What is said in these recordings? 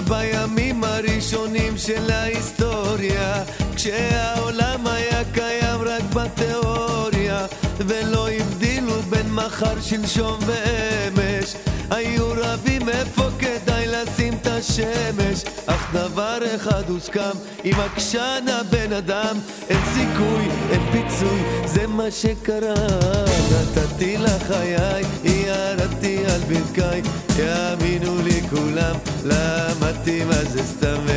בימים הראשונים של ההיסטוריה כשהעולם היה קיים רק בתיאוריה ולא הבדילו בין מחר, שלשום ואמש היו רבים איפה השמש אך דבר אחד הוסכם עם עקשן הבן אדם אין סיכוי, אין פיצוי, זה מה שקרה. נתתי לחיי, ירדתי על ברכיי יאמינו לי כולם למדתי מה זה סתם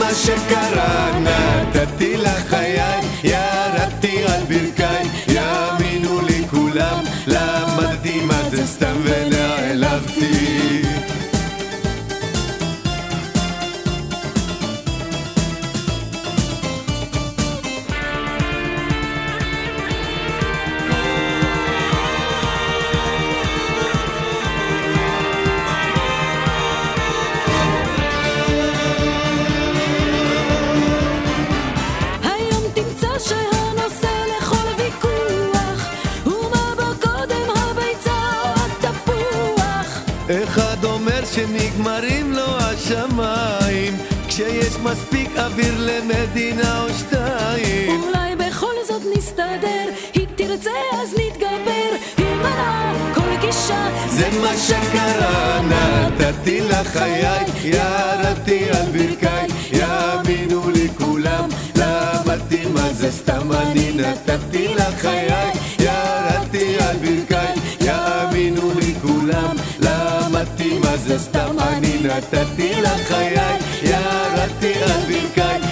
מה שקרה, נתתי לחיי, ירדתי על ברכיי, אחד אומר שנגמרים לו השמיים, כשיש מספיק אוויר למדינה או שתיים. אולי בכל זאת נסתדר היא תרצה אז נתגבר. היא מנעה כל גישה זה מה שקרה, נתתי לחיי, ירדתי על ברכיי, יאמינו לי כולם, למדתי מה זה סתם אני נתתי לחיי, ירדתי זה סתם אני נתתי לך חיי, ירדתי עד ברכיי